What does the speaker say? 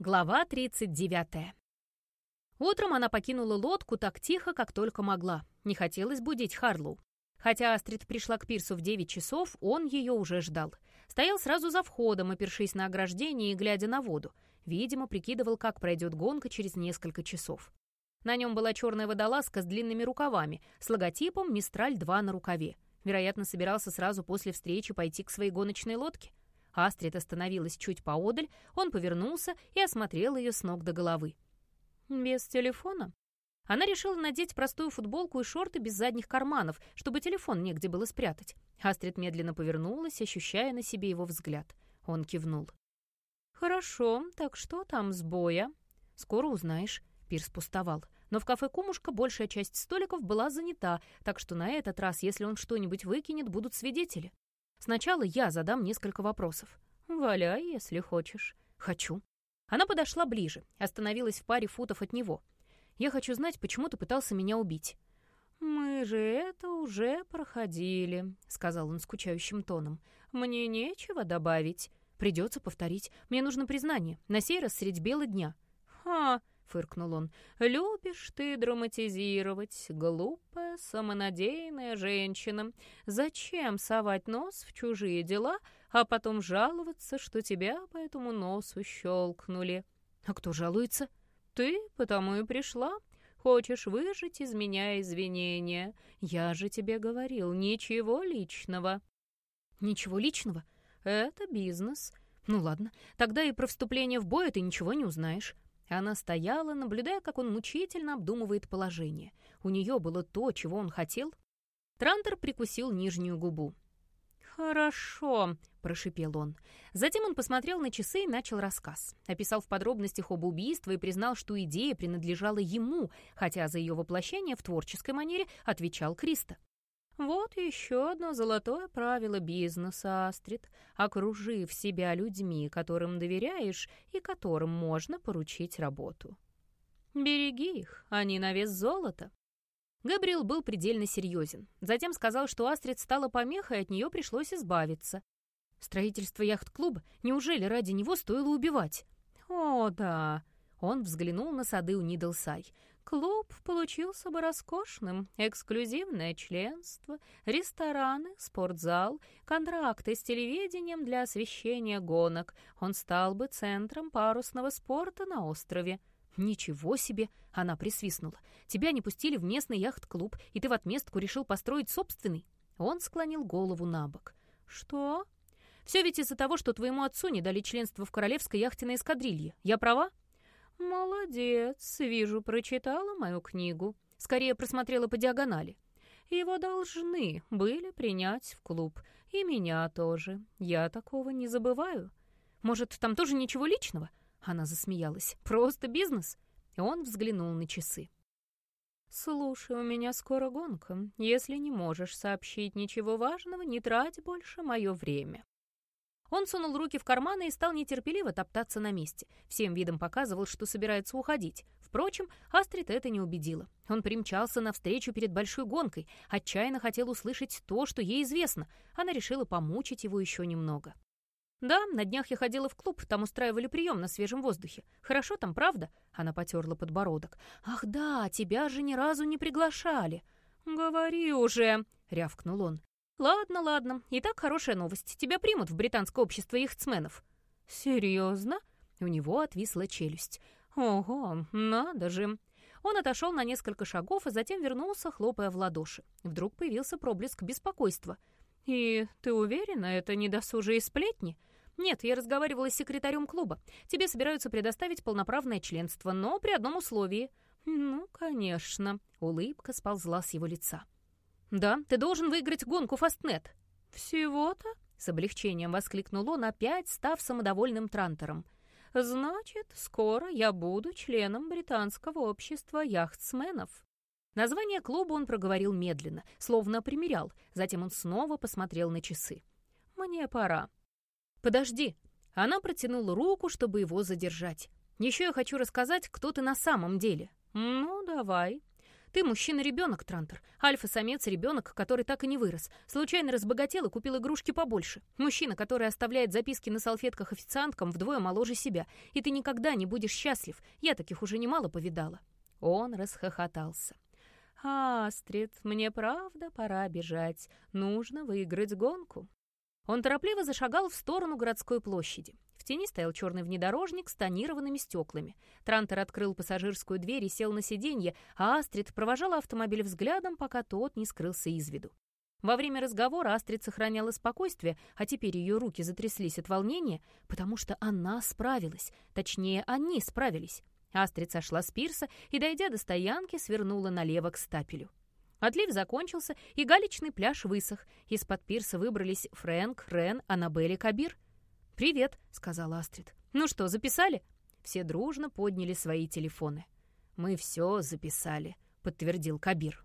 Глава 39. Утром она покинула лодку так тихо, как только могла. Не хотелось будить Харлоу. Хотя Астрид пришла к пирсу в 9 часов, он ее уже ждал. Стоял сразу за входом, опершись на ограждение и глядя на воду. Видимо, прикидывал, как пройдет гонка через несколько часов. На нем была черная водолазка с длинными рукавами, с логотипом «Мистраль-2» на рукаве. Вероятно, собирался сразу после встречи пойти к своей гоночной лодке. Астрид остановилась чуть поодаль, он повернулся и осмотрел ее с ног до головы. «Без телефона?» Она решила надеть простую футболку и шорты без задних карманов, чтобы телефон негде было спрятать. Астрид медленно повернулась, ощущая на себе его взгляд. Он кивнул. «Хорошо, так что там с боя?» «Скоро узнаешь». Пирс пустовал. Но в кафе «Кумушка» большая часть столиков была занята, так что на этот раз, если он что-нибудь выкинет, будут свидетели. Сначала я задам несколько вопросов. «Валяй, если хочешь». «Хочу». Она подошла ближе, остановилась в паре футов от него. «Я хочу знать, почему ты пытался меня убить». «Мы же это уже проходили», — сказал он скучающим тоном. «Мне нечего добавить. Придется повторить. Мне нужно признание. На сей раз средь бела дня». «Ха!» — фыркнул он. «Любишь ты драматизировать, глупая, самонадеянная женщина. Зачем совать нос в чужие дела, а потом жаловаться, что тебя по этому носу щелкнули?» «А кто жалуется?» «Ты, потому и пришла. Хочешь выжить из меня извинения. Я же тебе говорил, ничего личного». «Ничего личного? Это бизнес». «Ну ладно, тогда и про вступление в бой ты ничего не узнаешь. Она стояла, наблюдая, как он мучительно обдумывает положение. У нее было то, чего он хотел. Трантор прикусил нижнюю губу. «Хорошо», — прошипел он. Затем он посмотрел на часы и начал рассказ. Описал в подробностях об убийстве и признал, что идея принадлежала ему, хотя за ее воплощение в творческой манере отвечал Криста. Вот еще одно золотое правило бизнеса, Астрид. Окружив себя людьми, которым доверяешь и которым можно поручить работу. Береги их, они на вес золота. Габриэл был предельно серьезен. Затем сказал, что Астрид стала помехой, и от нее пришлось избавиться. Строительство яхт-клуба, неужели ради него стоило убивать? О, да. Он взглянул на сады у Нидлсай. Клуб получился бы роскошным. Эксклюзивное членство, рестораны, спортзал, контракты с телевидением для освещения гонок. Он стал бы центром парусного спорта на острове. «Ничего себе!» — она присвистнула. «Тебя не пустили в местный яхт-клуб, и ты в отместку решил построить собственный?» Он склонил голову на бок. «Что?» «Все ведь из-за того, что твоему отцу не дали членство в королевской яхтенной эскадрилье. Я права?» «Молодец, вижу, прочитала мою книгу. Скорее просмотрела по диагонали. Его должны были принять в клуб. И меня тоже. Я такого не забываю. Может, там тоже ничего личного?» Она засмеялась. «Просто бизнес?» Он взглянул на часы. «Слушай, у меня скоро гонка. Если не можешь сообщить ничего важного, не трать больше мое время». Он сунул руки в карманы и стал нетерпеливо топтаться на месте. Всем видом показывал, что собирается уходить. Впрочем, Астрид это не убедила. Он примчался навстречу перед большой гонкой, отчаянно хотел услышать то, что ей известно. Она решила помучить его еще немного. «Да, на днях я ходила в клуб, там устраивали прием на свежем воздухе. Хорошо там, правда?» Она потерла подбородок. «Ах да, тебя же ни разу не приглашали». «Говори уже!» — рявкнул он. «Ладно, ладно. Итак, хорошая новость. Тебя примут в британское общество яхтсменов». «Серьезно?» У него отвисла челюсть. «Ого, надо же!» Он отошел на несколько шагов и затем вернулся, хлопая в ладоши. Вдруг появился проблеск беспокойства. «И ты уверена, это не досужие сплетни?» «Нет, я разговаривала с секретарем клуба. Тебе собираются предоставить полноправное членство, но при одном условии». «Ну, конечно». Улыбка сползла с его лица. «Да, ты должен выиграть гонку Фастнет». «Всего-то?» — с облегчением воскликнул он, опять став самодовольным трантором. «Значит, скоро я буду членом британского общества яхтсменов». Название клуба он проговорил медленно, словно примерял. Затем он снова посмотрел на часы. «Мне пора». «Подожди». Она протянула руку, чтобы его задержать. «Еще я хочу рассказать, кто ты на самом деле». «Ну, давай». Ты мужчина-ребенок, Трантор. Альфа-самец ребенок, который так и не вырос. Случайно разбогател и купил игрушки побольше. Мужчина, который оставляет записки на салфетках официанткам вдвое моложе себя. И ты никогда не будешь счастлив. Я таких уже немало повидала. Он расхохотался. «Астрид, мне правда пора бежать. Нужно выиграть гонку». Он торопливо зашагал в сторону городской площади. В тени стоял черный внедорожник с тонированными стеклами. Трантор открыл пассажирскую дверь и сел на сиденье, а Астрид провожала автомобиль взглядом, пока тот не скрылся из виду. Во время разговора Астрид сохраняла спокойствие, а теперь ее руки затряслись от волнения, потому что она справилась. Точнее, они справились. Астрид сошла с пирса и, дойдя до стоянки, свернула налево к стапелю. Отлив закончился, и галечный пляж высох. Из-под пирса выбрались Фрэнк, Рен, Аннабель и Кабир. «Привет», — сказала Астрид. «Ну что, записали?» Все дружно подняли свои телефоны. «Мы все записали», — подтвердил Кабир.